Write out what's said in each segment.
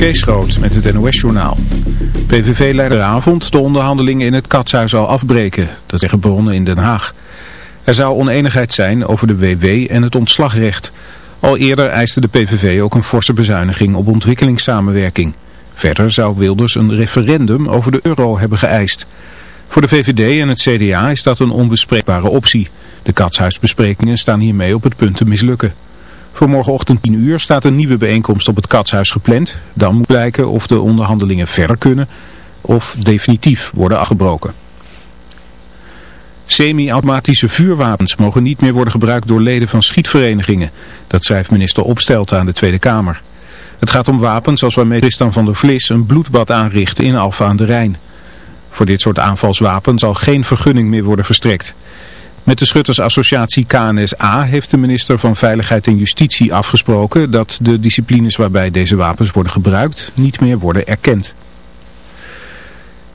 Kees met het NOS-journaal. PVV-leideravond de onderhandelingen in het katshuis al afbreken. Dat zeggen bronnen in Den Haag. Er zou oneenigheid zijn over de WW en het ontslagrecht. Al eerder eiste de PVV ook een forse bezuiniging op ontwikkelingssamenwerking. Verder zou Wilders een referendum over de euro hebben geëist. Voor de VVD en het CDA is dat een onbespreekbare optie. De katshuisbesprekingen staan hiermee op het punt te mislukken. Voor morgenochtend 10 uur staat een nieuwe bijeenkomst op het Katshuis gepland. Dan moet blijken of de onderhandelingen verder kunnen of definitief worden afgebroken. Semi-automatische vuurwapens mogen niet meer worden gebruikt door leden van schietverenigingen. Dat schrijft minister Opstelten aan de Tweede Kamer. Het gaat om wapens als waarmee Tristan van der Vlis een bloedbad aanricht in Alfa aan de Rijn. Voor dit soort aanvalswapens zal geen vergunning meer worden verstrekt. Met de schuttersassociatie KNSA heeft de minister van Veiligheid en Justitie afgesproken dat de disciplines waarbij deze wapens worden gebruikt niet meer worden erkend.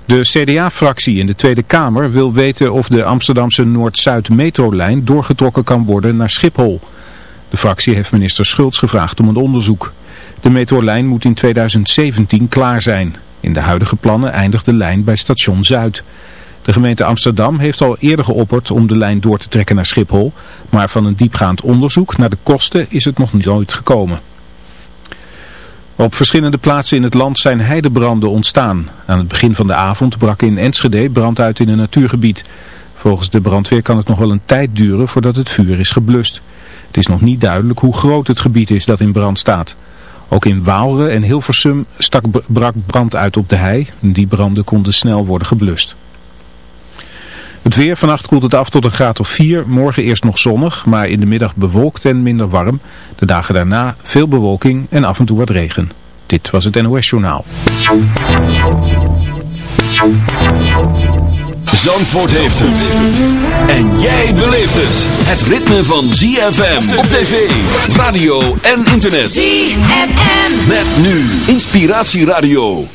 De CDA-fractie in de Tweede Kamer wil weten of de Amsterdamse Noord-Zuid metrolijn doorgetrokken kan worden naar Schiphol. De fractie heeft minister Schultz gevraagd om een onderzoek. De metrolijn moet in 2017 klaar zijn. In de huidige plannen eindigt de lijn bij station Zuid. De gemeente Amsterdam heeft al eerder geopperd om de lijn door te trekken naar Schiphol, maar van een diepgaand onderzoek naar de kosten is het nog nooit gekomen. Op verschillende plaatsen in het land zijn heidebranden ontstaan. Aan het begin van de avond brak in Enschede brand uit in een natuurgebied. Volgens de brandweer kan het nog wel een tijd duren voordat het vuur is geblust. Het is nog niet duidelijk hoe groot het gebied is dat in brand staat. Ook in Waalre en Hilversum stak brak brand uit op de hei. Die branden konden snel worden geblust. Het weer, vannacht koelt het af tot een graad of 4. Morgen eerst nog zonnig, maar in de middag bewolkt en minder warm. De dagen daarna veel bewolking en af en toe wat regen. Dit was het NOS Journaal. Zandvoort heeft het. En jij beleeft het. Het ritme van ZFM op tv, radio en internet. ZFM. Met nu Inspiratieradio.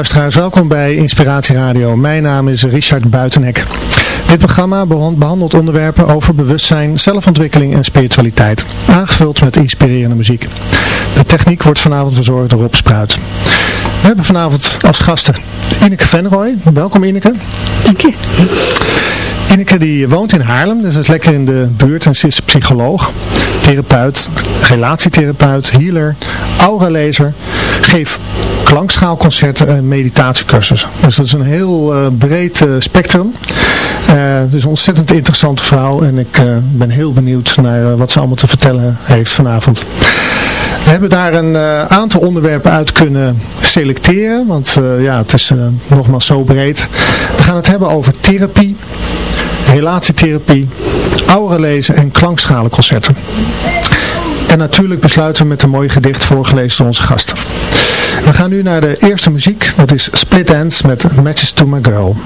Luisteraars, welkom bij Inspiratie Radio. Mijn naam is Richard Buitenhek. Dit programma behan- behandelt onderwerpen over bewustzijn, zelfontwikkeling en spiritualiteit. Aangevuld met inspirerende muziek. De techniek wordt vanavond verzorgd door Rob Spruit. We hebben vanavond als gasten Ineke Venrooy. Welkom Ineke. Dank je. Ineke die woont in Haarlem, dus is lekker in de buurt en ze is psycholoog, therapeut, relatietherapeut, healer, auralezer, geeft klankschaalconcerten en meditatiecursussen. Dus dat is een heel eh, breed eh, spectrum. Eh dus een ontzettend interessante vrouw en ik eh, ben heel benieuwd naar eh, wat ze allemaal te vertellen heeft vanavond. We hebben daar een eh, aantal onderwerpen uit kunnen selecteren, want eh, ja, het is eh, nogmaals zo breed. We gaan het hebben over therapie, relatietherapie, auralezen en klankschalenconcerten. En natuurlijk besluiten we met een mooi gedicht voorgelezen door onze gasten. We gaan nu naar de eerste muziek, dat is Split Ends met Matches to My Girl.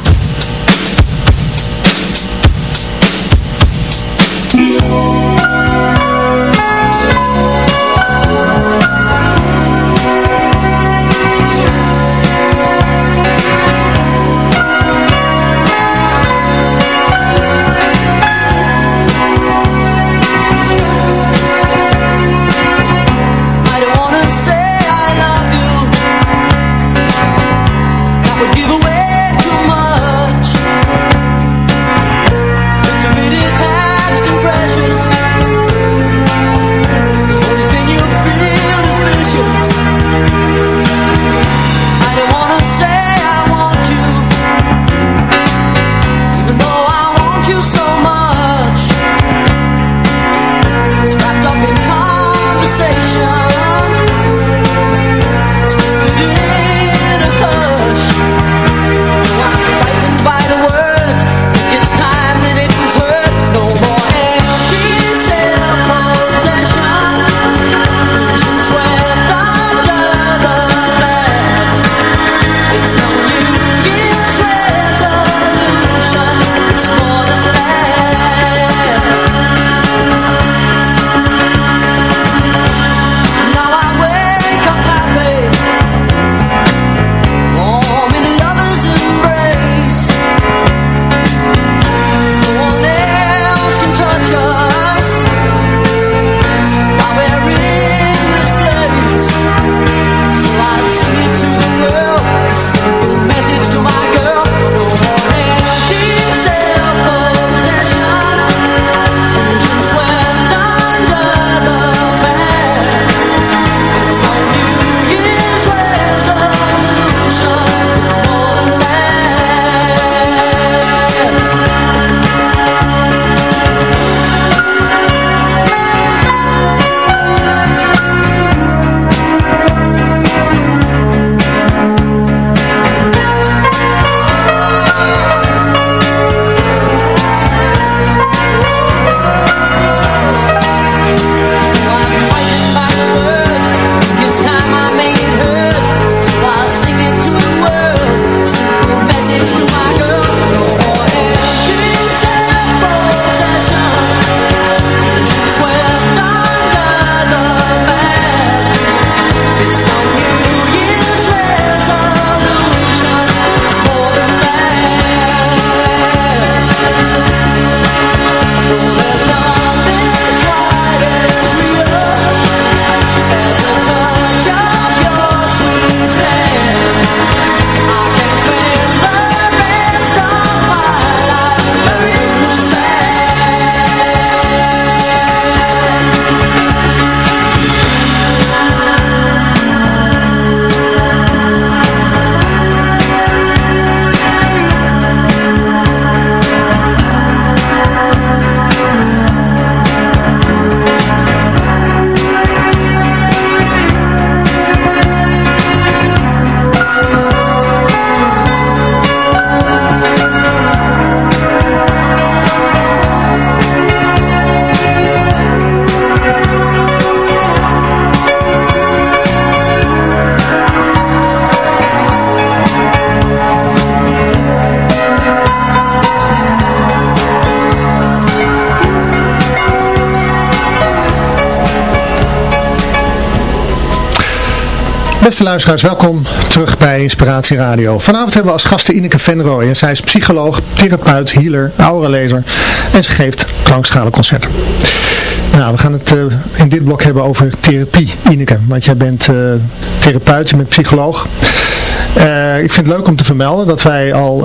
Beste luisteraars, welkom terug bij Inspiratie Radio. Vanavond hebben we als gasten Ineke Venrooy. En zij is psycholoog, therapeut, healer, auralezer en ze geeft klankschalenconcerten. Nou, we gaan het uh, in dit blok hebben over therapie, Ineke. Want jij bent uh, therapeut, je bent psycholoog. Uh, ik vind het leuk om te vermelden dat wij al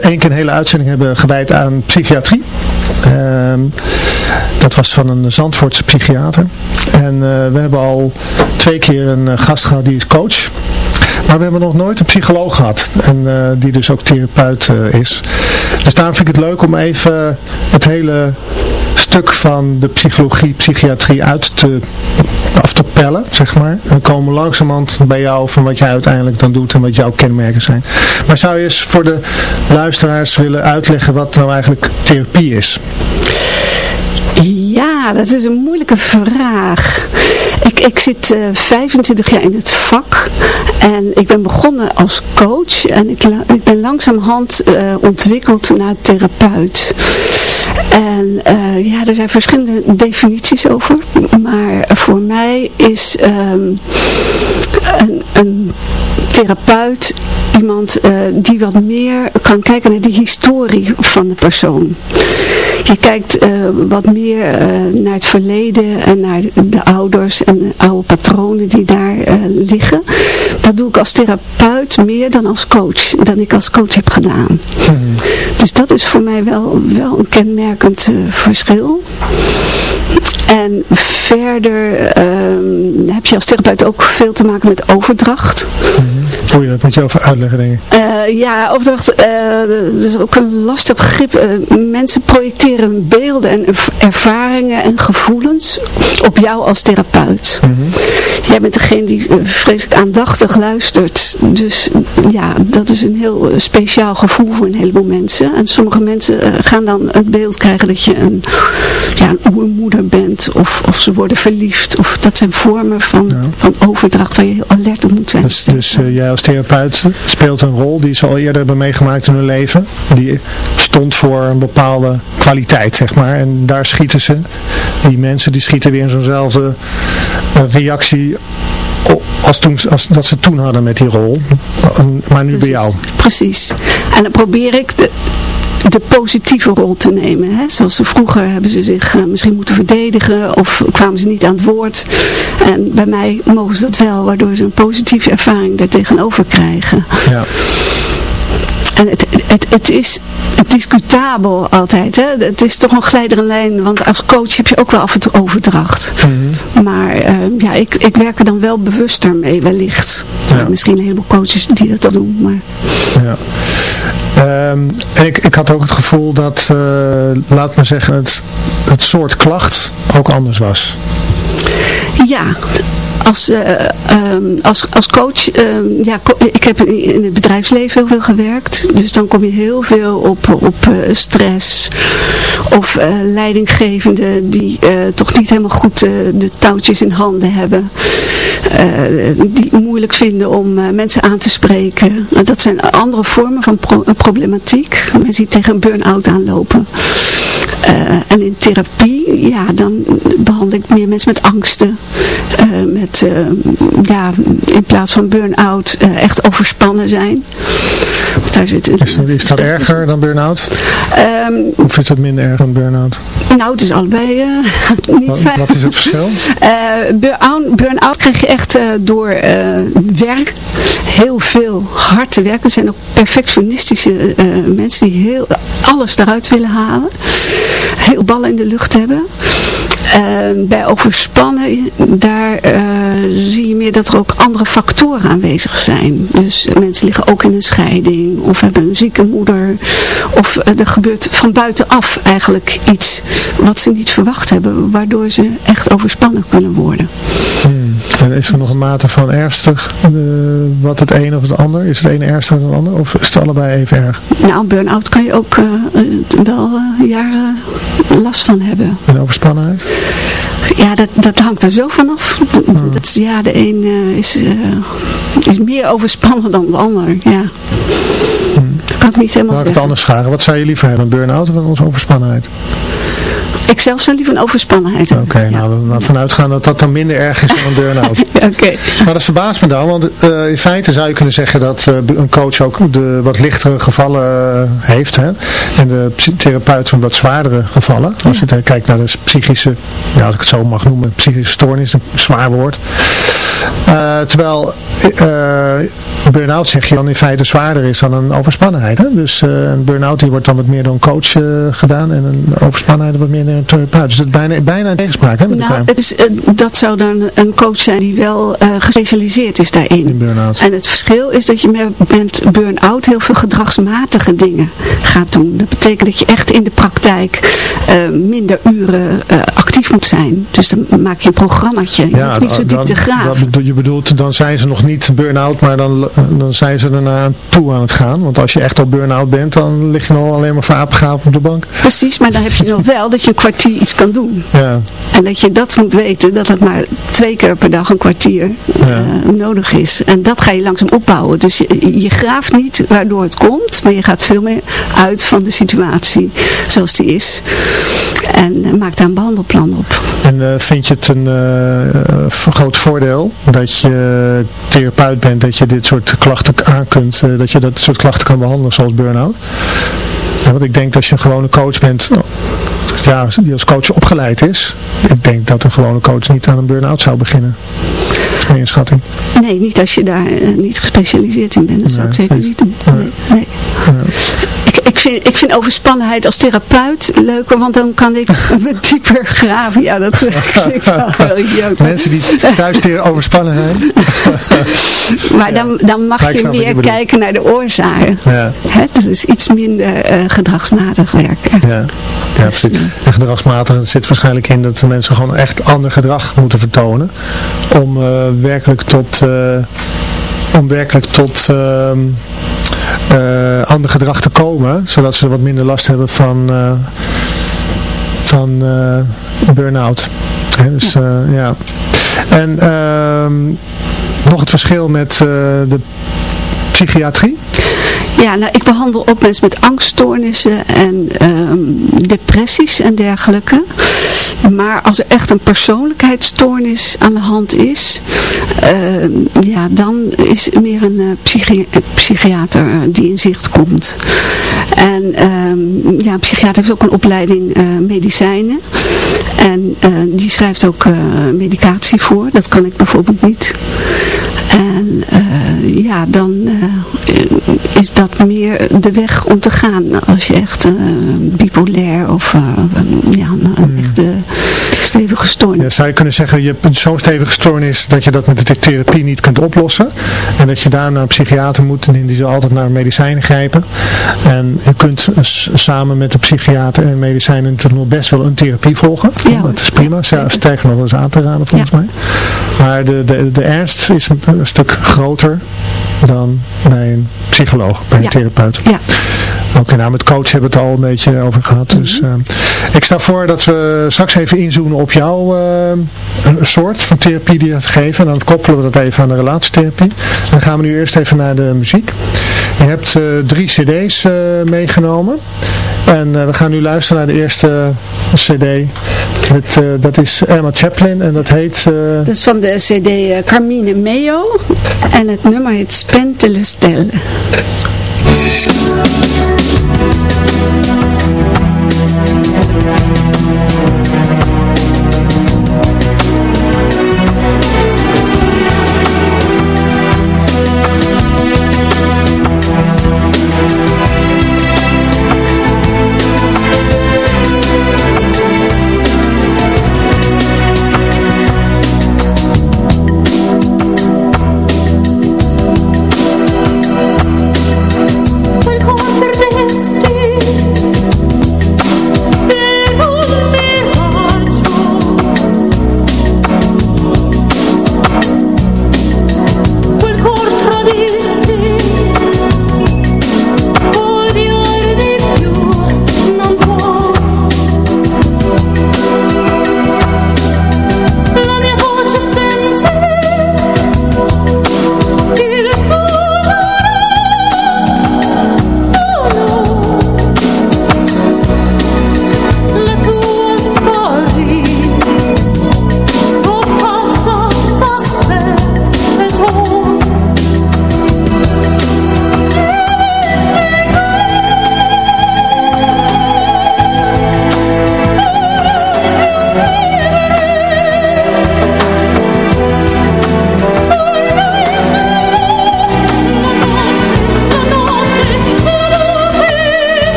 één keer een hele uitzending hebben gewijd aan psychiatrie. Ehm, dat was van een Zandvoortse psychiater. En uh, we hebben al twee keer een uh, gast gehad die is coach. Maar we hebben nog nooit een psycholoog gehad. En uh, die dus ook therapeut is. Dus daarom vind ik het leuk om even het hele stuk van de psychologie, psychiatrie uit te, af te pellen, zeg maar. En we komen langzamerhand bij jou van wat jij uiteindelijk dan doet en wat jouw kenmerken zijn. Maar zou je eens voor de luisteraars willen uitleggen wat nou eigenlijk therapie is? Ja, dat is een moeilijke vraag. Ik, ik zit uh, 25 jaar in het vak en ik ben begonnen als coach en ik, ik ben langzamerhand uh, ontwikkeld naar therapeut. En uh, ja, er zijn verschillende definities over, maar voor mij is um, een, een therapeut iemand uh, die wat meer kan kijken naar de historie van de persoon. Je kijkt uh, wat meer uh, naar het verleden en naar de ouders en de oude patronen die daar liggen. Dat doe ik als therapeut meer dan als coach, dan ik als coach heb gedaan. Mm. Dus dat is voor mij wel, wel een kenmerkend verschil. En verder um, heb je als therapeut ook veel te maken met overdracht. Mm. Hoe je dat moet je over uitleggen, denk ik. Uh, ja, overdracht, uh, dat is ook een lastig begrip. Uh, mensen projecteren beelden en ervaringen en gevoelens op jou als therapeut. Mm -hmm. Jij bent degene die vreselijk aandachtig luistert. Dus ja, dat is een heel speciaal gevoel voor een heleboel mensen. En sommige mensen gaan dan het beeld krijgen dat je een, ja, een oermoeder bent. Of, of ze worden verliefd. Of dat zijn vormen van, ja. van overdracht waar je heel alert op moet zijn. Dus, dus jij als therapeut speelt een rol die ze al eerder hebben meegemaakt in hun leven. Die stond voor een bepaalde kwaliteit, zeg maar. En daar schieten ze, die mensen, die schieten weer in zo'nzelfde reactie als, toen, als dat ze toen hadden met die rol. Maar nu Precies. bij jou. Precies. En dan probeer ik de, de positieve rol te nemen. Hè? Zoals ze vroeger hebben ze zich uh, misschien moeten verdedigen of kwamen ze niet aan het woord. En bij mij mogen ze dat wel, waardoor ze een positieve ervaring daar tegenover krijgen. Ja. En het, het, het is discutabel altijd. Hè? Het is toch een glijdere lijn, want als coach heb je ook wel af en toe overdracht. Mm -hmm. Maar uh, ja, ik, ik werk er dan wel bewuster mee, wellicht. Ja. Ja, misschien een heleboel coaches die dat al doen. Maar... Ja. Um, en ik, ik had ook het gevoel dat, uh, laat maar zeggen, het, het soort klacht ook anders was. Ja, als, uh, um, als, als coach, um, ja, ik heb in het bedrijfsleven heel veel gewerkt. Dus dan kom je heel veel op, op uh, stress of uh, leidinggevenden die toch niet helemaal goed de touwtjes in handen hebben. die moeilijk vinden om mensen aan te spreken. dat zijn andere vormen van pro problematiek. Mensen die tegen een burn-out aanlopen. Uh, en in therapie, ja, dan behandel ik meer mensen met angsten. Uh, met, uh, ja, in plaats van burn-out, echt overspannen zijn. Daar zit, is, dat, is dat erger dan burn-out? Um, of is dat minder erg dan burn-out? Nou, het is allebei niet wat, fijn. Wat is het verschil? burn-out burn krijg je echt door werk. Heel veel hard te werken. Er zijn ook perfectionistische mensen die heel, alles eruit willen halen heel ballen in de lucht hebben. Uh, bij overspannen, daar uh, zie je meer dat er ook andere factoren aanwezig zijn. Dus mensen liggen ook in een scheiding of hebben een zieke moeder. Of uh, er gebeurt van buitenaf eigenlijk iets wat ze niet verwacht hebben, waardoor ze echt overspannen kunnen worden. Hmm. En is er nog een mate van ernstig wat het een of het ander? Is het een ernstig dan het ander? Of is het allebei even erg? Nou, burn-out kan je ook wel jaren last van hebben. En overspannenheid? Ja, dat, dat hangt er zo vanaf. Hmm. Dat, ja, de een uh, is, uh, is meer overspannen dan de ander. Ja. Hmm. Dat kan ik niet helemaal Laat ik het anders vragen. Wat zou je liever hebben, een burn-out of een overspannenheid? Ik zelf zou liever een overspannenheid. Oké, nou we vanuit gaan dat dat dan minder erg is dan een burn-out. Oké. Maar dat verbaast me dan, want uh, in feite zou je kunnen zeggen dat uh, een coach ook de wat lichtere gevallen uh, heeft. Hè? En de therapeut een wat zwaardere gevallen. Als je kijkt naar de psychische, ja, als ik het zo mag noemen, psychische stoornis, een zwaar woord. Terwijl burn-out zeg je dan in feite zwaarder is dan een overspannenheid. Hè? Dus een burn-out die wordt dan wat meer door een coach gedaan en een overspannenheid wat meer door een therapeut. Dus het is bijna, bijna een tegenspraak hè, met nou. Het is, dat zou dan een coach zijn die wel gespecialiseerd is daarin. In burn-out. En het verschil is dat je met burn-out heel veel gedragsmatige dingen gaat doen. Dat betekent dat je echt in de praktijk uh, minder uren uh, actief moet zijn. Dus dan maak je een programmaatje. Je ja, hoeft niet zo diep dan, te graven. Je bedoelt, dan zijn ze nog niet burn-out, maar dan, dan zijn ze er naar toe aan het gaan. Want als je echt al burn-out bent, dan lig je nog alleen maar voor apengaap op de bank. Precies, maar dan heb je nog wel dat je een kwartier iets kan doen. Ja. En dat je dat moet weten, dat het maar twee keer per dag een kwartier ja. uh, nodig is. En dat ga je langzaam opbouwen. Dus je, je graaft niet waardoor het komt, maar je gaat veel meer uit van de situatie zoals die is. En uh, maakt daar een behandelplan op. En uh, vind je het een uh, groot voordeel dat je therapeut bent, dat je dit soort klachten aan kunt, dat je dat soort klachten kan behandelen zoals burn-out? Ja, want ik denk dat als je een gewone coach bent, ja, die als coach opgeleid is, ik denk dat een gewone coach niet aan een burn-out zou beginnen. Mijn inschatting. Nee, niet als je daar uh, niet gespecialiseerd in bent. Dat zou ik zeker niet doen. Nee, nee. Ik, vind, ik vind overspannenheid als therapeut leuker, want dan kan ik me dieper graven. Ja, dat klinkt wel heel idioot. Mensen die thuis overspannen zijn. maar dan, dan mag je meer je kijken naar de oorzaken. Ja. Hè, dat is iets minder uh, gedragsmatig werken. Ja, ja precies. En gedragsmatig zit waarschijnlijk in dat de mensen gewoon echt ander gedrag moeten vertonen. Om uh, werkelijk tot, uh, om werkelijk tot uh, ander gedrag te komen, zodat ze wat minder last hebben van, uh, van burn-out. Dus ja. ja. En nog het verschil met de psychiatrie? Ja, nou ik behandel ook mensen met angststoornissen en um, depressies en dergelijke. Maar als er echt een persoonlijkheidsstoornis aan de hand is, uh, ja, dan is er meer een uh, psychi psychiater die in zicht komt. En um, ja, een psychiater heeft ook een opleiding medicijnen. En die schrijft ook medicatie voor. Dat kan ik bijvoorbeeld niet. En ja, dan is dat meer de weg om te gaan als je echt uh, bipolair of uh, ja, een Hmm. echte stevige stoornis. Ja, zou je kunnen zeggen, je hebt zo'n stevige stoornis dat je dat met de therapie niet kunt oplossen. En dat je daar naar een psychiater moet en die zal altijd naar medicijnen grijpen. En je kunt samen met de psychiater en medicijnen natuurlijk nog best wel een therapie volgen. Ja, dat is prima. Ja, sterker nog eens aan te raden volgens ja. mij. Maar de, de, de ernst is een, een stuk groter dan bij een psycholoog, bij een ja. therapeut. Ja. Oké, okay, nou met coach hebben we het al een beetje over gehad. Mm -hmm. Dus uh, ik stel voor dat we straks even inzoomen op jouw uh, soort van therapie die je gaat geven. En dan koppelen we dat even aan de relatietherapie. En dan gaan we nu eerst even naar de muziek. Je hebt uh, drie cd's meegenomen. En we gaan nu luisteren naar de eerste cd. Met, dat is Emma Chaplin en dat heet... Dat is van de cd Carmine Meo. En het nummer heet Spente le Stelle.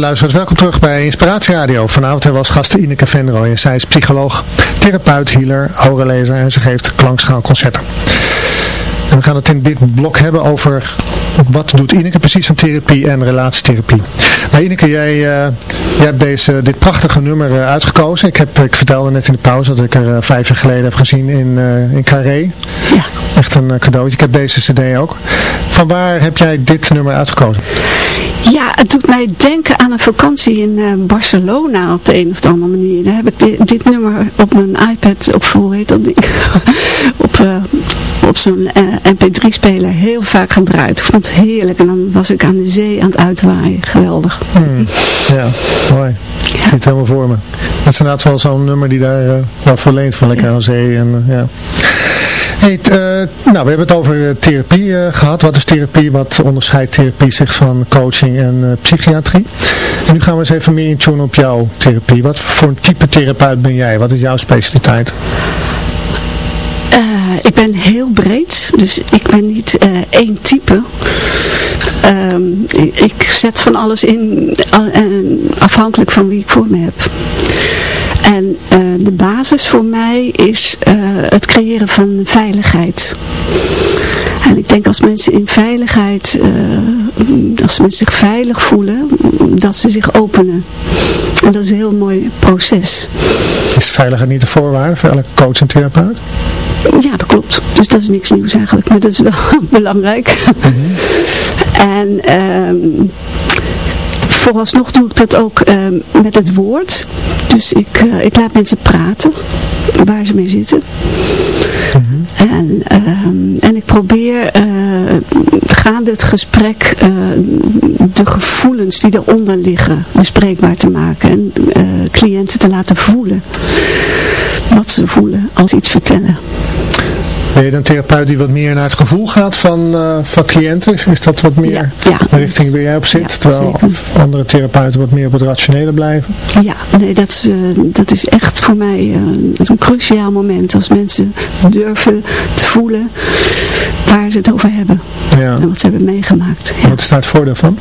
Beste luisteraars, welkom terug bij Inspiratie Radio. Vanavond hebben we als gast Ineke Venrooy. Zij is psycholoog, therapeut, healer, aurelezer en ze geeft klankschaalconcerten. En we gaan het in dit blok hebben over wat doet Ineke precies aan therapie en relatietherapie. Maar Ineke, jij, uh, jij hebt deze, dit prachtige nummer uh, uitgekozen. Ik, heb, ik vertelde net in de pauze dat ik er uh, vijf jaar geleden heb gezien in, in Carré. Ja. Echt een cadeautje. Ik heb deze cd ook. Van waar heb jij dit nummer uitgekozen? Ja, het doet mij denken aan een vakantie in Barcelona op de een of andere manier. Daar heb ik dit, dit nummer op mijn iPad, op hoe heet dat ding? op, op zo'n mp3-speler heel vaak gedraaid. Ik vond het heerlijk en dan was ik aan de zee aan het uitwaaien. Geweldig. Hmm. Ja, mooi. Ik zie het helemaal voor me. Dat is inderdaad wel zo'n nummer die daar wel voor leent van lekker aan zee. En, ja. Hey, uh, nou, we hebben het over therapie gehad. Wat is therapie? Wat onderscheidt therapie zich van coaching en psychiatrie? En nu gaan we eens even meer intunen op jouw therapie. Wat voor een type therapeut ben jij? Wat is jouw specialiteit? ik ben heel breed, dus ik ben niet één type. Um, ik, zet van alles in, afhankelijk van wie ik voor me heb. De basis voor mij is het creëren van veiligheid. En ik denk als mensen in veiligheid, als mensen zich veilig voelen, dat ze zich openen. En dat is een heel mooi proces. Is veiligheid niet de voorwaarde voor elke coach en therapeut? Ja, dat klopt. Dus dat is niks nieuws eigenlijk, maar dat is wel belangrijk. Mm -hmm. en um, vooralsnog doe ik dat ook um, met het woord. Dus ik, uh, ik laat mensen praten waar ze mee zitten. Mm -hmm. en, en ik probeer uh, gaande het gesprek uh, de gevoelens die eronder liggen bespreekbaar te maken. En cliënten te laten voelen wat ze voelen als ze iets vertellen. Ben je een therapeut die wat meer naar het gevoel gaat van, uh, van cliënten? Is dat wat meer ja, ja, de richting waar jij op zit? Ja, terwijl andere therapeuten wat meer op het rationele blijven? Ja, nee, dat, uh, dat is echt voor mij uh, een cruciaal moment. Als mensen durven te voelen waar ze het over hebben. En wat ze hebben meegemaakt. Wat is daar het voordeel van?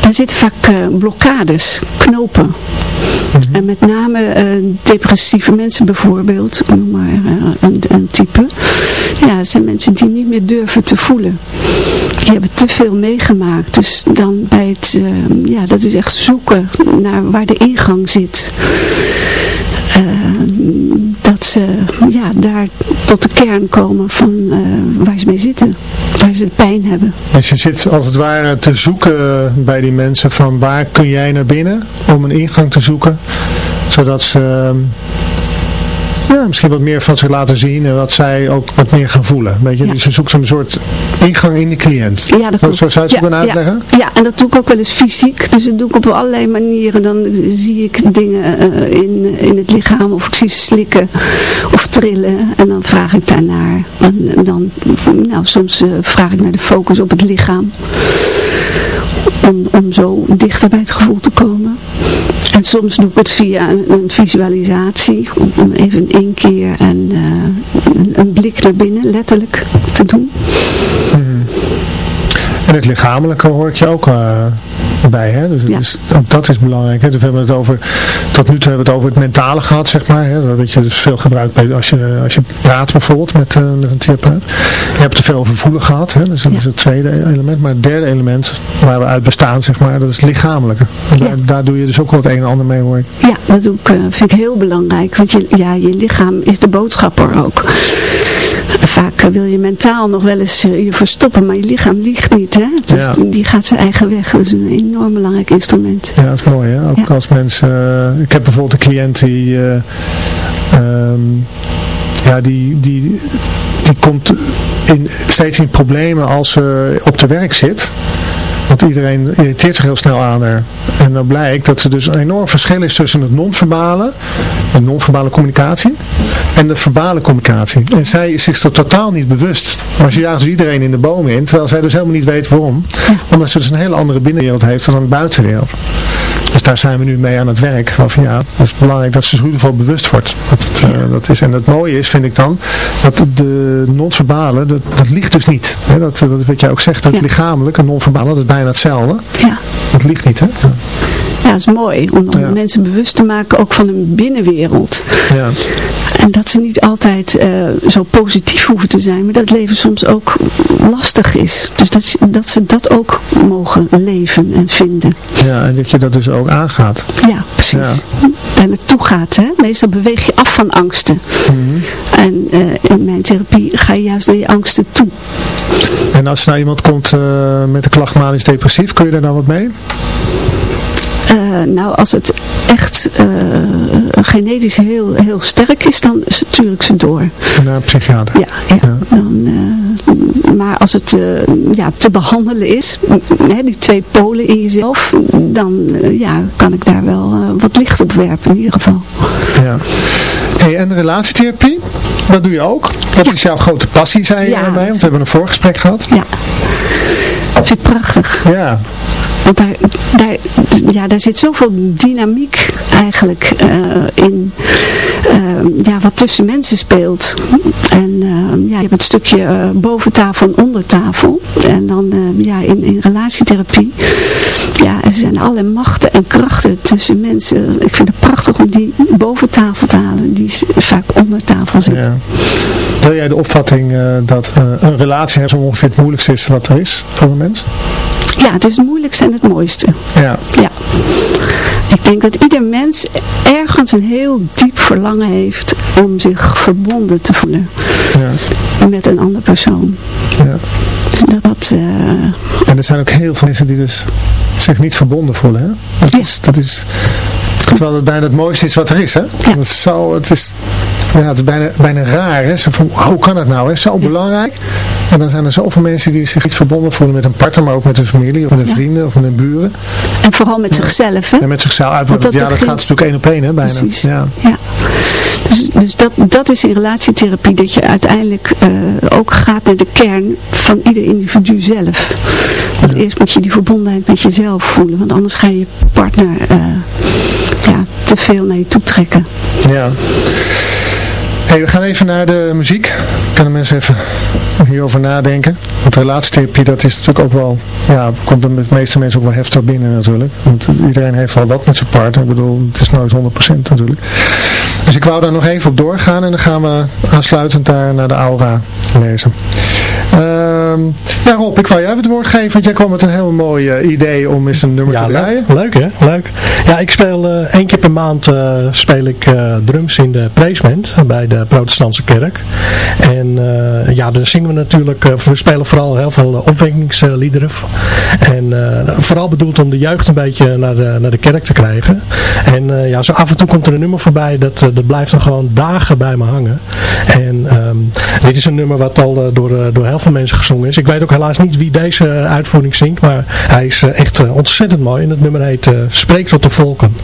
Daar zitten vaak blokkades, knopen. -hmm. En met name uh, depressieve mensen bijvoorbeeld, noem maar uh, een, een, type. Ja, het zijn mensen die niet meer durven te voelen. Die hebben te veel meegemaakt. Dus dan bij het, uh, ja, dat is echt zoeken naar waar de ingang zit. Ze ja, daar tot de kern komen van waar ze mee zitten. Waar ze pijn hebben. Dus je zit als het ware te zoeken bij die mensen van waar kun jij naar binnen om een ingang te zoeken zodat ze ja, misschien wat meer van zich laten zien en wat zij ook wat meer gaan voelen. Weet je? Ja. Dus je zoekt een soort ingang in de cliënt. Ja, dat klopt. Zo zou je het ja, kunnen uitleggen? Ja. ja, en dat doe ik ook wel eens fysiek. Dus dat doe ik op allerlei manieren. Dan zie ik dingen uh, in, in het lichaam of ik zie ze slikken of trillen. En dan vraag ik daarnaar. En dan, nou, soms uh, vraag ik naar de focus op het lichaam. Om, om zo dichter bij het gevoel te komen. En soms doe ik het via een, een visualisatie, om even één keer en, uh, een, een, blik naar binnen, letterlijk, te doen. Hmm. En het lichamelijke hoor ik je ook uh, bij, hè? Dus ja. is, ook dat is belangrijk. Hè? Dus we hebben het over, tot nu toe hebben we het over het mentale gehad, zeg maar. Hè? Dat je dus veel gebruikt bij, als, je, als je praat bijvoorbeeld met, uh, met een therapeut. Je hebt er veel over voelen gehad, hè? dus dat Ja. is het tweede element. Maar het derde element waar we uit bestaan, zeg maar, dat is het lichamelijke. Daar, Ja. daar doe je dus ook wel het een en ander mee, hoor. Ja, dat doe ik, uh, vind ik heel belangrijk. Want je, ja, je lichaam is de boodschapper ook. Vaak wil je mentaal nog wel eens uh, je verstoppen, maar je lichaam liegt niet. Hè? Dus Ja. die, die gaat zijn eigen weg. Dat is een enorm belangrijk instrument. Ja, dat is mooi hè. Ook Ja. als mensen, eh, ik heb bijvoorbeeld een cliënt die, eh, ehm, ja, die, die, die komt in, steeds in problemen als ze op de werk zit. Want iedereen irriteert zich heel snel aan haar. En dan blijkt dat er dus een enorm verschil is tussen het non-verbale, de non-verbale communicatie, en de verbale communicatie. En zij is zich er totaal niet bewust. Maar ze jaagt dus iedereen in de boom in, terwijl zij dus helemaal niet weet waarom. Omdat ze dus een hele andere binnenwereld heeft dan een buitenwereld. Dus daar zijn we nu mee aan het werk. Van ja, het is belangrijk dat ze in ieder geval bewust wordt. Dat het, uh, dat is. En het mooie is, vind ik dan, dat de non-verbale, dat, dat ligt dus niet. Hè, dat, dat wat jij ook zegt, dat Ja. lichamelijk en non-verbale, dat is bijna hetzelfde. Ja, dat ligt niet, hè? Ja, dat is mooi. Om Ja. mensen bewust te maken ook van hun binnenwereld. Ja. En dat ze niet altijd eh, zo positief hoeven te zijn, maar dat leven soms ook lastig is. Dus dat, ze- dat ze dat ook mogen leven en vinden. ja, en dat je dat dus ook aangaat. Ja, precies. Ja. Daar naartoe gaat, hè. Meestal beweeg je af van angsten. En eh, in mijn therapie ga je juist naar je angsten toe. En als er nou iemand komt eh, met de klacht manisch depressief, kun je daar dan wat mee? Eh, nou, als het echt eh, genetisch heel, heel sterk is, dan stuur ik ze door. Naar een psychiater. Ja, ja. Ja. Dan, eh, maar als het ja, te behandelen is, m- hè, die twee polen in jezelf, dan ja, kan ik daar wel wat licht op werpen in ieder geval. Ja. Hey, en relatietherapie, dat doe je ook. Dat Ja. is jouw grote passie, zei je Ja, mij, want we hebben een voorgesprek gehad. Ja, dat vind ik prachtig. Ja, Want daar, daar, ja, daar zit zoveel dynamiek eigenlijk eh, in. eh, ja, wat tussen mensen speelt. En eh, ja, je hebt het stukje boven tafel en onder tafel. En dan ja, in, in relatietherapie. Ja, er zijn alle machten en krachten tussen mensen. Ik vind het prachtig om die boven tafel te halen. Die vaak onder tafel zitten. ja. Deel jij de opvatting dat een relatie hebben zo ongeveer het moeilijkste is wat er is voor een mens? Ja, het is het moeilijkste en het mooiste. Ja, Ja. Ik denk dat ieder mens ergens een heel diep verlangen heeft om zich verbonden te voelen ja, met een andere persoon. ja. Dus Dat, dat, eh, En er zijn ook heel veel mensen die dus zich niet verbonden voelen. Hè? Dat, Ja. is, dat is, terwijl het bijna het mooiste is wat er is. Hè? Ja. Dat zo, het is, ja, het is bijna, bijna raar. Hè? Zo van, hoe kan dat nou? Hè? Zo belangrijk. En dan zijn er zoveel mensen die zich niet verbonden voelen met een partner, maar ook met hun familie of met hun Ja. vrienden of met hun buren. en vooral met zichzelf. Hè? En met zichzelf. Want Want dat ja, dat gaat natuurlijk één op één, hè, bijna. Precies. Ja. Ja. Dus, dus dat, dat is in relatietherapie, dat je uiteindelijk eh, ook gaat naar de kern van ieder individu zelf. Want eerst moet je die verbondenheid met jezelf voelen, want anders ga je je partner eh, ja, te veel naar je toe trekken. Ja. Hey, we gaan even naar de muziek. Kunnen mensen even hierover nadenken. Want relatietherapie, dat is natuurlijk ook wel, ja, komt de meeste mensen ook wel heftig binnen natuurlijk. Want iedereen heeft wel wat met zijn partner. Ik bedoel, het is nooit 100% natuurlijk. Dus ik wou daar nog even op doorgaan en dan gaan we aansluitend daar naar de aura lezen. Ehm, ja Rob, ik wou jij even het woord geven, want jij kwam met een heel mooi eh, idee om eens een nummer Ja, te draaien. leuk, leuk hè, leuk. Ja, ik speel eh, één keer per maand eh, speel ik drums in de Praisement bij de protestantse kerk. En eh, ja, dan zingen we natuurlijk, eh, we spelen vooral heel veel eh, opwekkingsliederen. En eh, vooral bedoeld om de jeugd een beetje naar de, naar de kerk te krijgen. En eh, ja, zo af en toe komt er een nummer voorbij, dat, eh, dat blijft dan gewoon dagen bij me hangen. En ehm, dit is een nummer wat al eh, door, eh, door heel veel mensen gezongen is. Ik weet ook helaas niet wie deze eh, uitvoering zingt, maar hij is eh, echt eh, ontzettend mooi. En het nummer heet eh, Spreek tot de volken.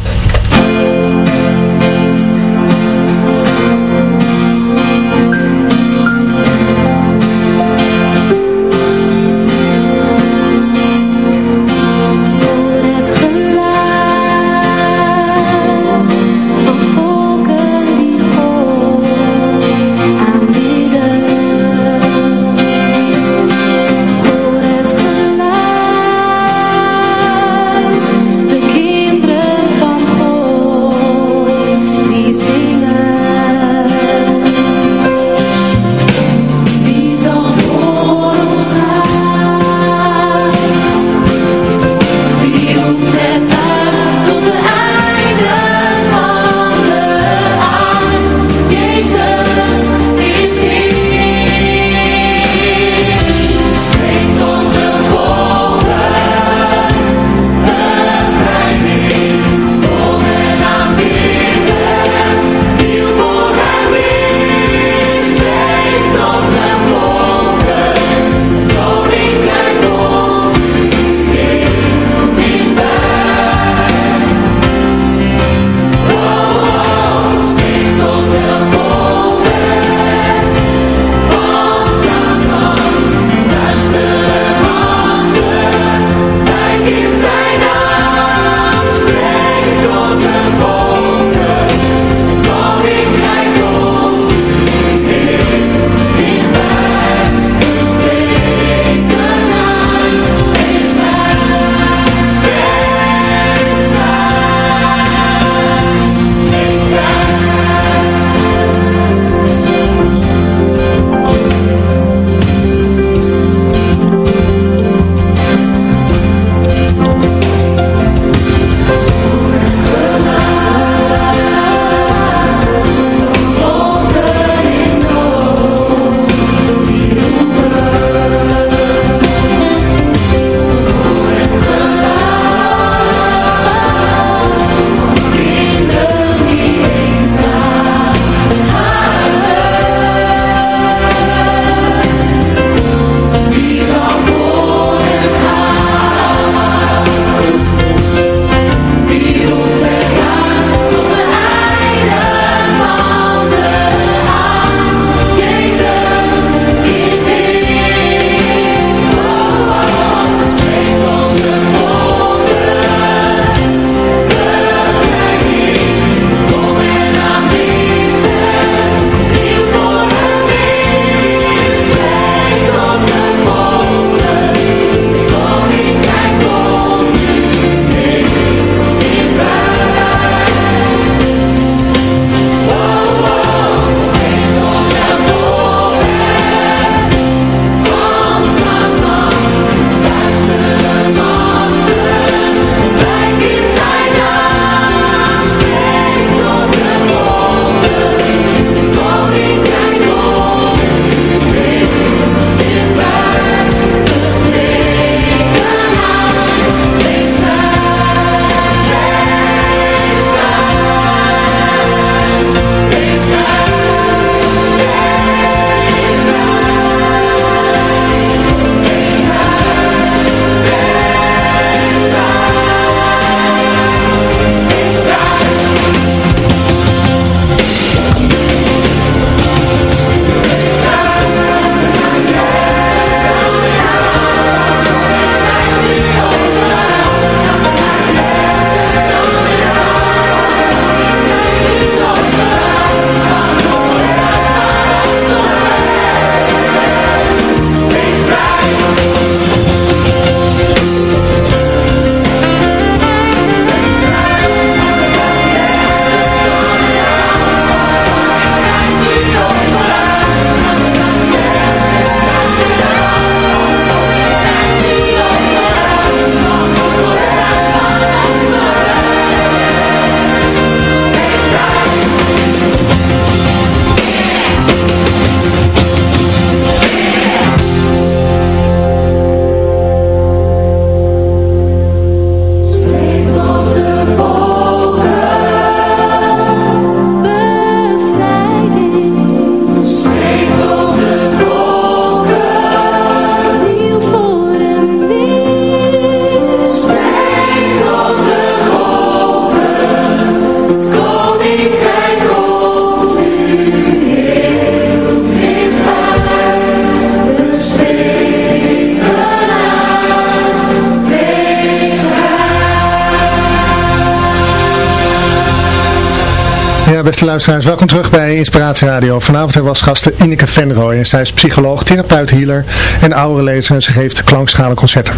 Beste luisteraars, welkom terug bij Inspiratie Radio. Vanavond hebben we als gasten Ineke Venrooy en zij is psycholoog, therapeut, healer en ouderlezer en ze geeft klankschalenconcerten.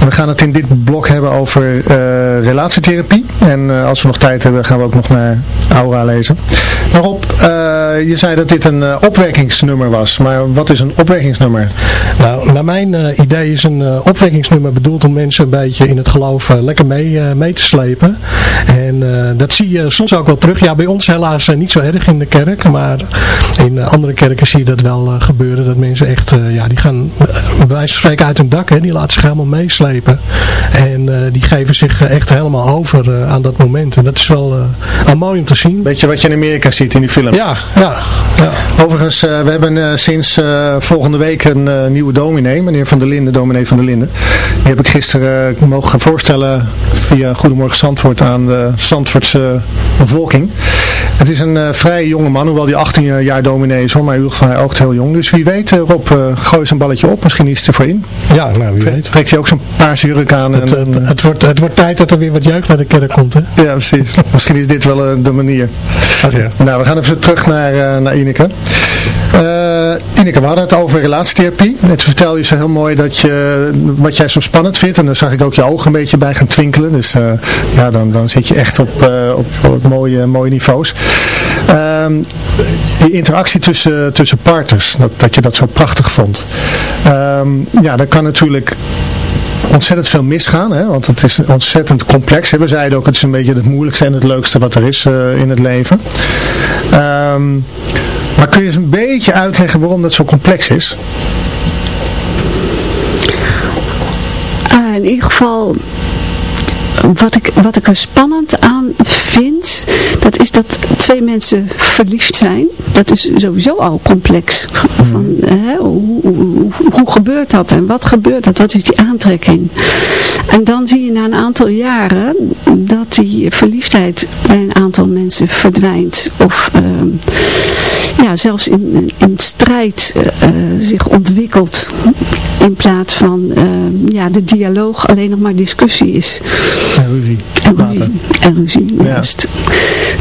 En we gaan het in dit blok hebben over uh, relatietherapie. En uh, als we nog tijd hebben gaan we ook nog naar Aura lezen. Rob, uh, je zei dat dit een opwekkingsnummer was. Maar wat is een opwekkingsnummer? Nou, naar mijn idee is een opwekkingsnummer bedoeld om mensen een beetje in het geloof lekker mee, mee te slepen. En dat zie je soms ook wel terug. Ja, bij ons helaas niet zo erg in de kerk. Maar in andere kerken zie je dat wel gebeuren. Dat mensen echt, ja, die gaan van spreken uit hun dak. Hè, die laten zich helemaal meeslepen. En die geven zich echt helemaal over aan dat moment. En dat is wel uh, mooi om te zien. Weet je wat je in Amerika ziet in die film? Ja, ja. ja. Overigens, we hebben sinds volgende week een nieuwe dominee, meneer Van der Linden, dominee Van der Linden. Die heb ik gisteren mogen gaan voorstellen via Goedemorgen Zandvoort aan de Zandvoortse bevolking. Het is een vrij jonge man, hoewel die 18 jaar dominee is hoor, maar in ieder geval hij oogt heel jong. Dus wie weet, Rob, gooi eens een balletje op, misschien is het ervoor in. Ja, nou wie weet. Trekt hij ook zo'n paarse jurk aan. Het, en, het, het, wordt, het wordt tijd dat er weer wat jeugd naar de kerk komt, hè? Ja, precies. Misschien is dit wel uh, de manier. Ach ja. Nou, we gaan even terug naar, uh, naar Ineke. Uh, Ineke, we hadden het over relatietherapie. En toen vertelde je zo heel mooi dat je, wat jij zo spannend vindt. En dan zag ik ook je ogen een beetje bij gaan twinkelen. Dus ja, dan, dan zit je echt op, op, op mooie, mooie niveaus. Uh, die interactie tussen, tussen partners, dat, dat je dat zo prachtig vond. Um, ja, dat kan natuurlijk ontzettend veel misgaan, hè? want het is ontzettend complex. Hè? We zeiden ook, het is een beetje het moeilijkste en het leukste wat er is uh, in het leven. Um, maar kun je eens een beetje uitleggen waarom dat zo complex is? Uh, in ieder geval wat ik, wat ik er spannend aan vind, dat is dat twee mensen verliefd zijn. Dat is sowieso al complex. Van, hè, hoe, hoe, hoe, gebeurt dat en wat gebeurt dat? Wat is die aantrekking? En dan zie je na een aantal jaren dat die verliefdheid bij een aantal mensen verdwijnt. Of uh, ja, zelfs in, in strijd uh, zich ontwikkelt. In plaats van uh, ja, de dialoog alleen nog maar discussie is. En ruzie. En ruzie, en ruzie juist.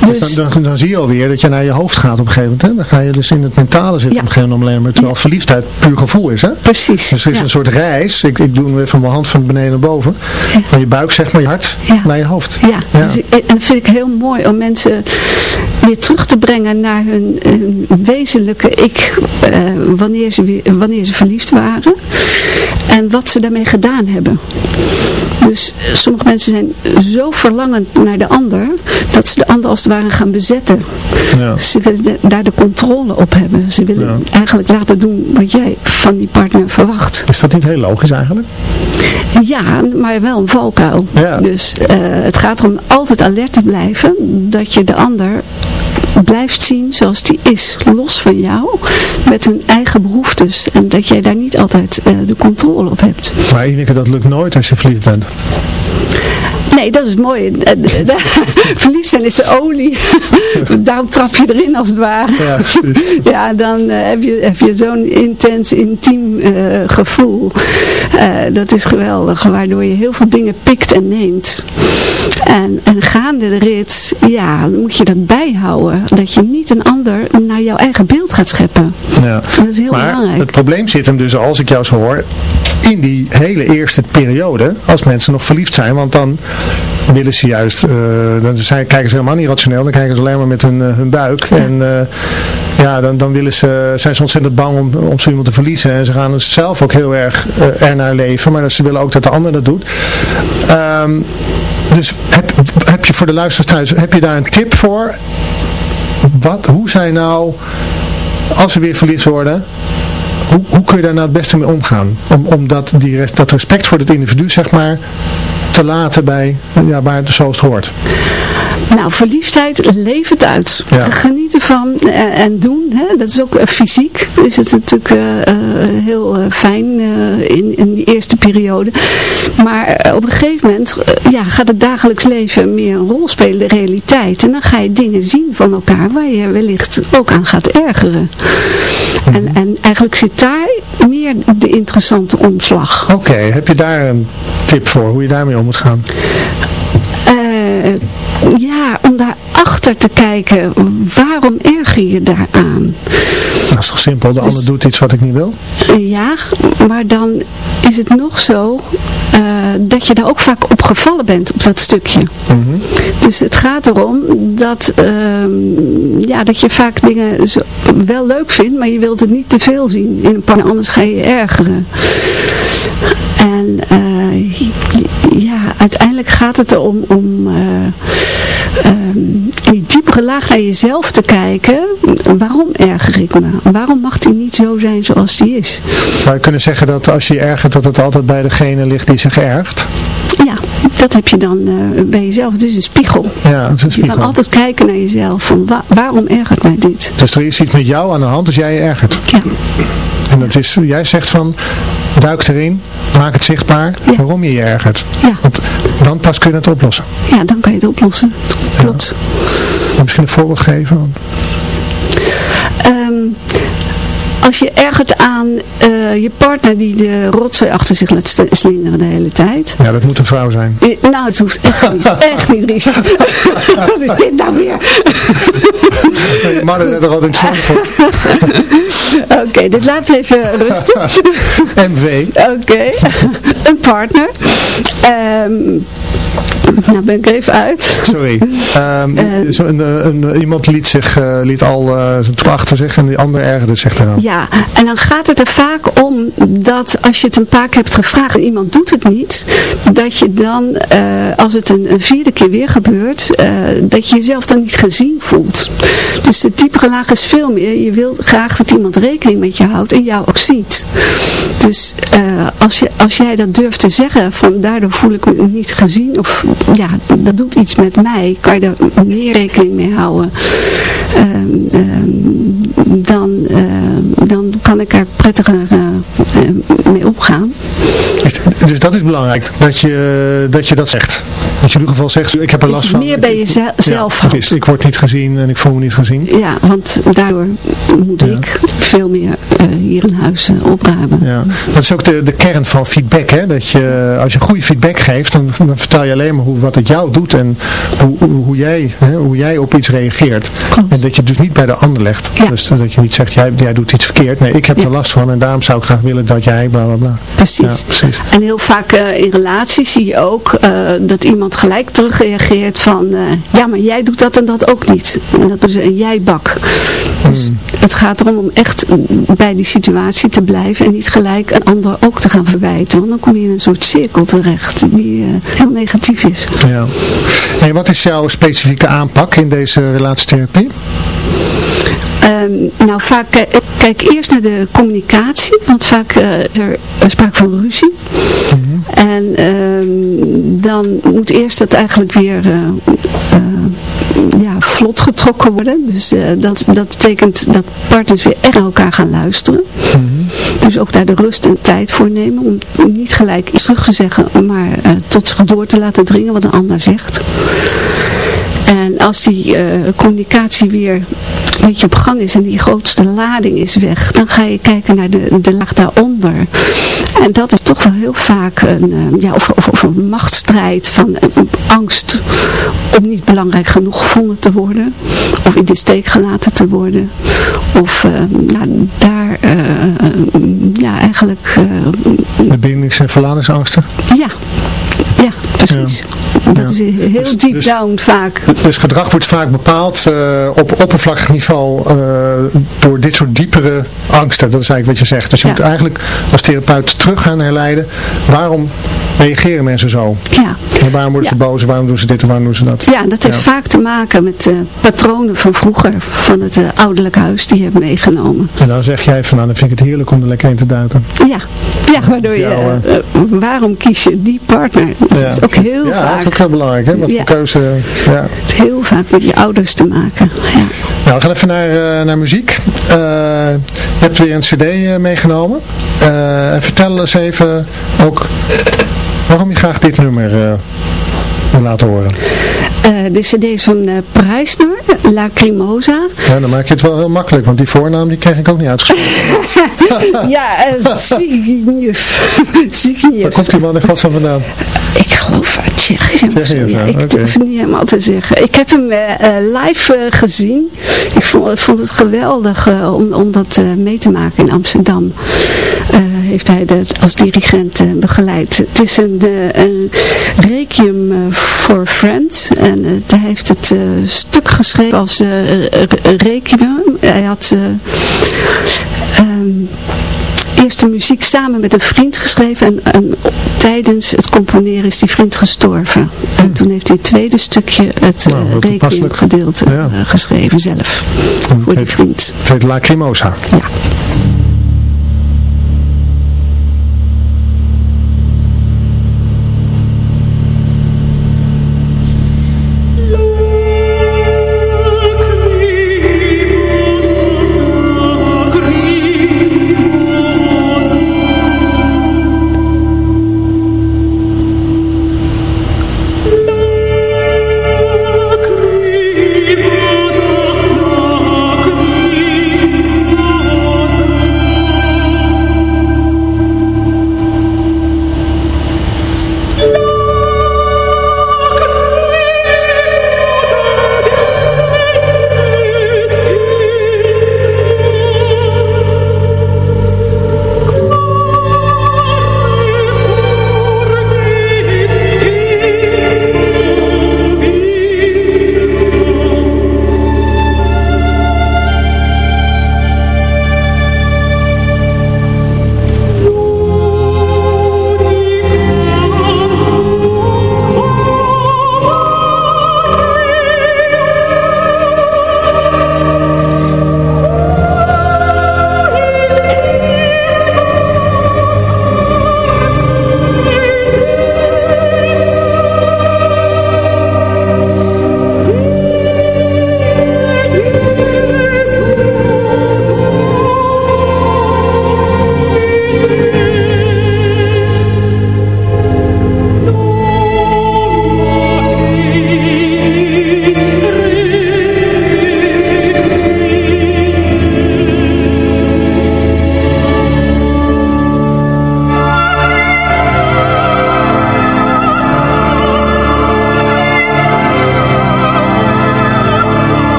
Ja. Dus, dus dan, dan, dan, zie je alweer dat je naar je hoofd gaat op een gegeven moment. Hè? Dan ga je dus in het mentale zitten ja. op een gegeven moment alleen maar. Terwijl verliefdheid puur gevoel is. Hè? Precies. Dus er is een soort reis. Ik, ik doe hem even mijn hand van beneden naar boven. Van je buik zeg maar, je hart naar je hoofd. Ja, dus, en dat vind ik heel mooi om mensen weer terug te brengen naar hun, hun wezenlijke ik. Uh, wanneer, ze, wanneer ze verliefd waren. En wat ze daarmee gedaan hebben. Dus sommige mensen zijn zo verlangend naar de ander, dat ze de ander als het ware gaan bezetten. Ja. Ze willen de, daar de controle op hebben. Ze willen ja. eigenlijk laten doen wat jij van die partner verwacht. Is dat niet heel logisch eigenlijk? Ja, maar wel een valkuil. Ja. Dus uh, het gaat erom altijd alert te blijven, dat je de ander blijft zien zoals die is, los van jou, met hun eigen behoeftes. En dat jij daar niet altijd uh, de controle op hebt. Maar Ineke, dat lukt nooit als je verliefd bent. Nee, dat is mooi. Verliefd zijn is de olie. Daarom trap je erin als het ware. Ja, ja dan uh, heb je, heb je zo'n intens, intiem uh, gevoel. Uh, dat is geweldig. Waardoor je heel veel dingen pikt en neemt. En, en gaande de rit, ja, moet je dat bijhouden. Dat je niet een ander naar jouw eigen beeld gaat scheppen. Ja. Dat is heel maar belangrijk. het probleem zit hem dus, als ik jou zo hoor, in die hele eerste periode, als mensen nog verliefd zijn. Want dan willen ze juist, uh, dan zijn, kijken ze helemaal niet rationeel, dan kijken ze alleen maar met hun, uh, hun buik. Ja. En uh, ja, dan, dan willen ze, zijn ze ontzettend bang om, om zo iemand te verliezen. En ze gaan dus zelf ook heel erg ernaar leven, maar ze willen ook dat de ander dat doet. Um, dus heb, heb je voor de luisteraars thuis, heb je daar een tip voor? Wat, hoe zij nou, als ze weer verliefd worden, hoe, hoe kun je daar nou het beste mee omgaan? Om, om dat, die, dat respect voor het individu, zeg maar, te laten bij ja, waar het het hoort. Nou, verliefdheid, leef het uit. Ja. Geniet ervan en, en doen. Hè? Dat is ook uh, fysiek. Is het natuurlijk uh, uh, heel fijn in, in die eerste periode. Maar op een gegeven moment ja, gaat het dagelijks leven meer een rol spelen, de realiteit. En dan ga je dingen zien van elkaar waar je wellicht ook aan gaat ergeren. Mm. En, en eigenlijk zit daar meer de interessante omslag. Oké, okay, heb je daar een tip voor hoe je daarmee moet gaan? Uh, ja, om daar achter te kijken, waarom erger je daaraan? Dat is toch simpel, de ander doet iets wat ik niet wil? Ja, maar dan is het nog zo eh, dat je daar ook vaak op gevallen bent op dat stukje. Dus het gaat erom dat, ehm, ja, dat je vaak dingen zo- wel leuk vindt, maar je wilt het niet te veel zien in een partner, anders ga je je ergeren. En eh, ja, uiteindelijk gaat het erom om eh, ehm, in die diepere laag naar jezelf te kijken. Waarom erger ik me? Waarom mag die niet zo zijn zoals die is? Zou je kunnen zeggen dat als je ergert, dat het altijd bij degene ligt die zich ergt? Ja, dat heb je dan eh, bij jezelf. Het is een spiegel. Ja, het is een Je kan spiegel. altijd kijken naar jezelf. Van wa- waarom ergert mij dit? Dus er is iets met jou aan de hand als jij je ergert. Ja, En dat is, jij zegt van, duik erin, maak het zichtbaar Ja. waarom je je ergert. ja, Want dan pas kun je het oplossen. ja, dan kan je het oplossen. Klopt. Je Misschien een voorbeeld geven? Als je ergert aan eh, je partner die de rotzooi achter zich laat slingeren de hele tijd. Ja, dat moet een vrouw zijn. Nou, het hoeft echt niet. Echt niet, Richard. Wat is dit nou weer? Nee, Mannen net al in Zandvoort. Oké, dit we even rusten. MV. Oké, een partner. Ehm, nou ben ik even uit. Sorry. Ehm, Eh. zo een, een, iemand liet, zich, eh, liet al uh, achter zich en die ander ergerde zich eraan. Ja, en dan gaat het er vaak om dat als je het een paar keer hebt gevraagd en iemand doet het niet, dat je dan, eh, als het een, een vierde keer weer gebeurt, eh, dat je jezelf dan niet gezien voelt. Dus de diepere laag is veel meer, je wilt graag dat iemand rekening met je houdt en jou ook ziet. Dus eh, als, je, als jij dat durft te zeggen, van daardoor voel ik me niet gezien, of ja, dat doet iets met mij, kan je daar meer rekening mee houden. Ehm, ehm, dan, eh, dan kan ik er prettiger eh, mee omgaan. Is- Dus dat is belangrijk, dat je, dat je dat zegt. Dat je in ieder geval zegt, ik heb er last van. meer bij jezelf ja, houdt. Ik word niet gezien en ik voel me niet gezien. Ja, want daardoor moet Ja. ik veel meer eh, hier in huis eh, opruimen. Ja. Dat is ook de, de kern van feedback. Hè? Dat je, als je goede feedback geeft, dan, dan vertel je alleen maar hoe, wat het jou doet en hoe, hoe, hoe jij, hè, hoe jij op iets reageert. Klopt. En dat je het dus niet bij de ander legt. Ja. Dus dat je niet zegt, jij, jij doet iets verkeerd. Nee, ik heb er last van en daarom zou ik graag willen dat jij bla bla bla. Precies. Ja, precies. En heel vaak eh, in relaties zie je ook eh, dat iemand gelijk terugreageert van, eh, ja maar jij doet dat en dat ook niet. En dat is een jij-bak. Dus Hmm. het gaat erom om echt bij die situatie te blijven en niet gelijk een ander ook te gaan verwijten. Want dan kom je in een soort cirkel terecht die heel negatief is. Ja. Hey, wat is jouw specifieke aanpak in deze relatietherapie? Ehm, nou, vaak ik kijk eerst naar de communicatie, want vaak eh, is er sprake van ruzie. En ehm, dan moet eerst dat eigenlijk weer eh, eh, ja, vlot getrokken worden. Dus dat, dat betekent dat partners weer echt naar elkaar gaan luisteren. Dus ook daar de rust en tijd voor nemen om om niet gelijk iets terug te zeggen, maar tot zich door te laten dringen wat een ander zegt. Als die eh, communicatie weer een beetje op gang is en die grootste lading is weg, dan ga je kijken naar de, de laag daaronder. En dat is toch wel heel vaak een, eh, ja, of, of, of een machtsstrijd van eh, angst om niet belangrijk genoeg gevonden te worden. Of in de steek gelaten te worden. Of nou, daar ja, eigenlijk De bindings- en verlatingsangsten? ja, ja, precies. Dat Ja. is heel Dus- deep dus- down vaak. Dus gedrag wordt vaak bepaald eh, op oppervlakkig niveau eh, door dit soort diepere angsten. Dat is eigenlijk wat je zegt. Dus je Ja. moet eigenlijk als therapeut terug gaan herleiden. Waarom reageren mensen zo? Ja. En waarom worden ze boos? Waarom doen ze dit en waarom doen ze dat? Ja, dat heeft vaak te maken met eh, patronen van vroeger, van het eh, ouderlijk huis die je hebt meegenomen. En dan zeg jij van nou dan vind ik het heerlijk om er lekker in te duiken. Ja, ja waardoor je, eh, waarom kies je die partner? Dat heeft ook heel ja, dat vaak, is ook heel belangrijk. Hè? Wat voor keuze. Ja. het heel vaak met je ouders te maken. Ja. Nou, we gaan even naar, naar muziek. Je hebt weer een cd meegenomen. En vertel eens even ook waarom je graag dit nummer eh, wil laten horen. Eh, de cd is van uh, Preisner, Lacrimosa. Ja, dan maak je het wel heel makkelijk, want die voornaam die kreeg ik ook niet uitgesproken. ja, uh. Waar komt die man in godsnaam vandaan? Ik geloof uit Tsjechië. Tsjechië ja, ik durf het niet helemaal te zeggen. Ik heb hem eh, eh, live eh, gezien. Ik vond, vond het geweldig eh, om, om dat eh, mee te maken in Amsterdam. Eh, heeft hij dat als dirigent eh, begeleid. Het is een, eh, een requiem eh, for friends. En eh, hij heeft het eh, stuk geschreven als eh, re- requiem. Hij had... eh, ehm, eerst de muziek samen met een vriend geschreven en, en tijdens het componeren is die vriend gestorven. En toen heeft hij het tweede stukje, het Nou, eh, toepasselijk. gedeelte, Ja. eh, geschreven zelf. Het Voor die vriend. het heet Lacrimosa. Ja.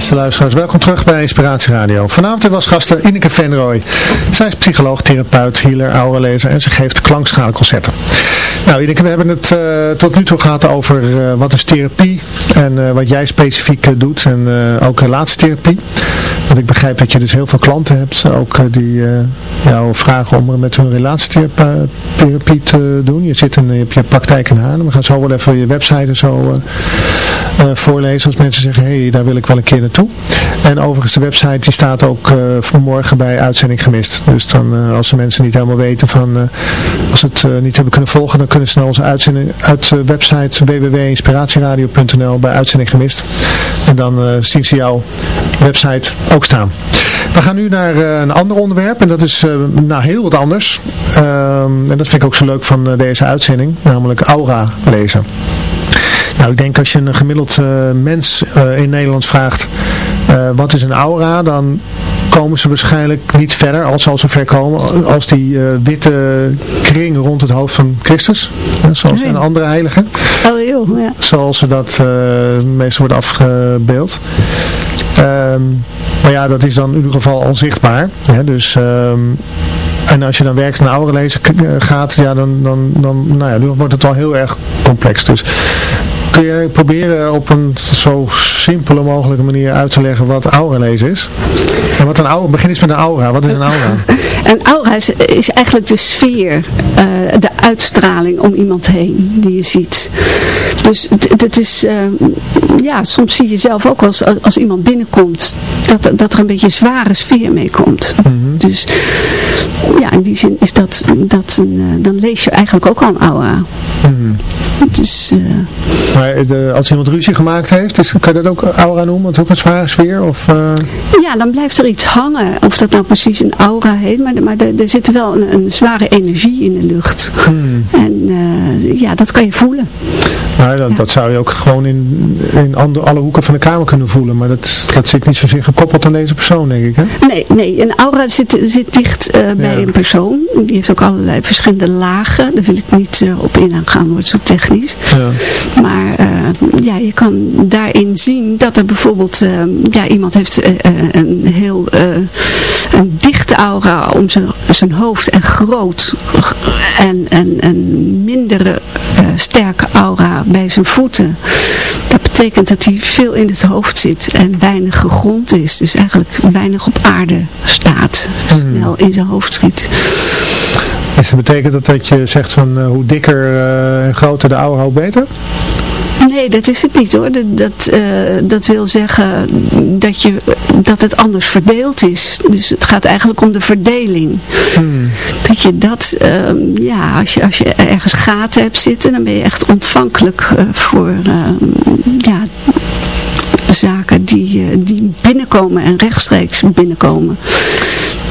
Beste luisteraars, welkom terug bij Inspiratie Radio. Vanavond was gasten Ineke Venrooy. Zij is psycholoog, therapeut, healer, aurelezer en ze geeft klankschaalconcerten. Nou Ineke, we hebben het eh, tot nu toe gehad over eh, wat is therapie en eh, wat jij specifiek doet en ook relatietherapie. Want ik begrijp dat je dus heel veel klanten hebt, ook die jou vragen om met hun relatietherapie te doen. Je zit in je hebt je praktijk in Haarlem. We gaan zo wel even je website en zo eh, eh, voorlezen als mensen zeggen, hé, hey, daar wil ik wel een keer naartoe. En overigens de website die staat ook eh vanmorgen bij uitzending gemist. Dus dan als de mensen niet helemaal weten van, als ze het niet hebben kunnen volgen, dan kunnen ze naar onze uitzending uit website www.inspiratieradio.nl bij uitzending gemist. En dan zien ze jouw website ook staan. We gaan nu naar eh, een ander onderwerp en dat is eh, nou, heel wat anders. Ehm, en dat vind ik ook zo leuk van eh, deze uitzending, namelijk aura lezen. Nou, ik denk als je een gemiddeld mens in Nederland vraagt wat is een aura, dan komen ze waarschijnlijk niet verder als ze al zover komen als die witte kring rond het hoofd van Christus. zoals een andere heilige. Oh joh, ja. Zoals ze dat meestal wordt afgebeeld. Ehm, maar ja, dat is dan in ieder geval al zichtbaar. Hè? Dus... Ehm, en als je dan werkt naar oude lezen gaat, ja, dan, dan, dan, nou ja, dan wordt het al heel erg complex. Dus kun je proberen op een zo simpele mogelijke manier uit te leggen wat aura lezen is? En wat een aura, begin eens met een aura. Wat is een aura? Een aura is, is eigenlijk de sfeer, uh, de uitstraling om iemand heen die je ziet. Dus het is, uh, ja, soms zie je zelf ook als, als iemand binnenkomt, dat, dat er een beetje zware sfeer mee komt. Mm -hmm. Dus ja, in die zin is dat, dat een, uh, dan lees je eigenlijk ook al een aura. Mm -hmm. Dus, maar de, als iemand ruzie gemaakt heeft, is, kan je dat ook aura noemen? Want ook een zware sfeer? Of, Ja, dan blijft er iets hangen. Of dat nou precies een aura heet, maar, maar er, zit wel een, een, zware energie in de lucht. Hmm. En uh, ja, dat kan je voelen. Maar dat, ja. dat zou je ook gewoon in, in andere, alle hoeken van de kamer kunnen voelen. Maar dat, dat zit niet zozeer gekoppeld aan deze persoon, denk ik. Hè? Nee, nee, een aura zit, zit dicht uh, bij ja. een persoon. Die heeft ook allerlei verschillende lagen. Daar wil ik niet op in gaan, wordt zo technisch. Ja. Maar ja, je kan daarin zien dat er bijvoorbeeld ja, iemand heeft een heel een dichte aura om zijn, zijn hoofd en groot en een mindere uh, sterke aura bij zijn voeten. Dat betekent dat hij veel in het hoofd zit en weinig gegrond is. Dus eigenlijk weinig op aarde staat. Hmm. Snel in zijn hoofd schiet. Dus dat betekent dat dat je zegt van hoe dikker en groter de aura, hoe beter? Nee, dat is het niet hoor. Dat, dat, uh, dat wil zeggen dat, je, dat het anders verdeeld is. Dus het gaat eigenlijk om de verdeling. Hmm. Dat je dat, uh, ja, als je, als je ergens gaten hebt zitten, dan ben je echt ontvankelijk uh, voor, ja, zaken die, die binnenkomen en rechtstreeks binnenkomen.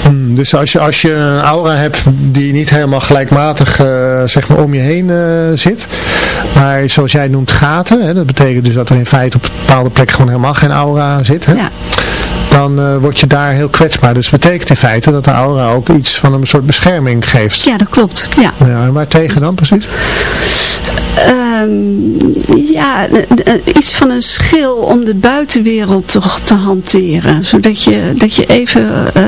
Hmm, dus als je, als je een aura hebt die niet helemaal gelijkmatig uh, zeg maar om je heen uh, zit, maar zoals jij noemt gaten, hè, dat betekent dus dat er in feite op bepaalde plekken gewoon helemaal geen aura zit, hè? Ja. Dan uh, word je daar heel kwetsbaar. Dus betekent in feite dat de aura ook iets van een soort bescherming geeft. Ja, dat klopt. Ja. ja en waar tegen dan precies? Um, ja, iets van een schil om de buitenwereld toch te hanteren. Zodat je, dat je even uh,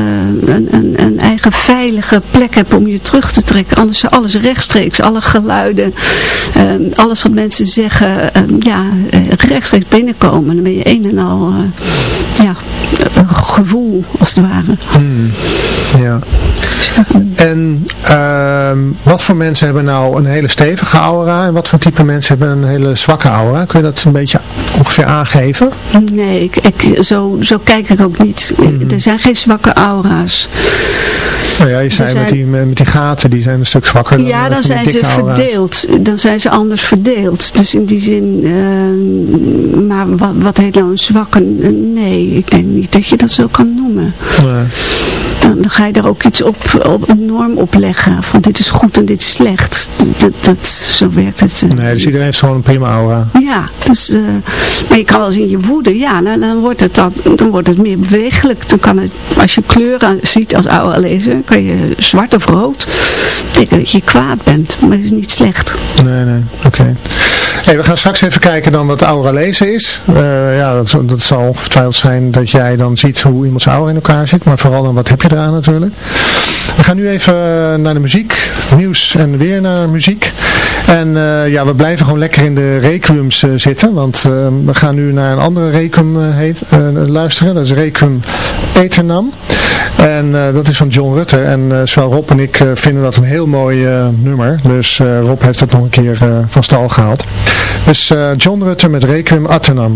een, een, een, eigen veilige plek hebt om je terug te trekken. Anders alles rechtstreeks, alle geluiden, um, alles wat mensen zeggen, um, ja, rechtstreeks binnenkomen. Dan ben je een en al, uh, ja, gevoel als het ware. Hmm. Ja. En uh, wat voor mensen hebben nou een hele stevige aura en wat voor type mensen hebben een hele zwakke aura? Kun je dat een beetje ongeveer aangeven? Nee, ik, ik, zo, zo kijk ik ook niet. Mm -hmm. Er zijn geen zwakke aura's. Nou ja, je zei zijn... met, die, met die gaten, die zijn een stuk zwakker dan Ja, dan zijn ze aura's. verdeeld. Dan zijn ze anders verdeeld. Dus in die zin, uh, maar wat, wat heet nou een zwakke? Nee, ik denk niet dat je dat zo kan noemen. Nee. Dan, dan, ga je er ook iets op, op een norm opleggen. Van dit is goed en dit is slecht. Dat, dat, zo werkt het. Uh, nee, dus iedereen heeft gewoon een prima aura. Ja, dus, uh, maar je kan wel eens in je woede, ja, dan, dan, wordt het dat, dan wordt het meer bewegelijk. Dan kan het, als je kleuren ziet als aura lezer, kan je zwart of rood betekent dat je kwaad bent. Maar het is niet slecht. Nee, nee, oké. Okay. Hey, we gaan straks even kijken dan wat aura lezen is. Uh, ja, dat, dat zal ongetwijfeld zijn dat jij dan ziet hoe iemands aura in elkaar zit. Maar vooral dan wat heb je eraan natuurlijk. We gaan nu even naar de muziek. Nieuws en weer naar muziek. En uh, ja, we blijven gewoon lekker in de requiums uh, zitten. Want uh, we gaan nu naar een andere requiem heet, luisteren. Dat is Requiem Eternam. En dat is van John Rutter. En zowel Rob en ik vinden dat een heel mooi nummer. Dus Rob heeft het nog een keer van stal gehaald. Dus John Rutter met Requiem Eternam.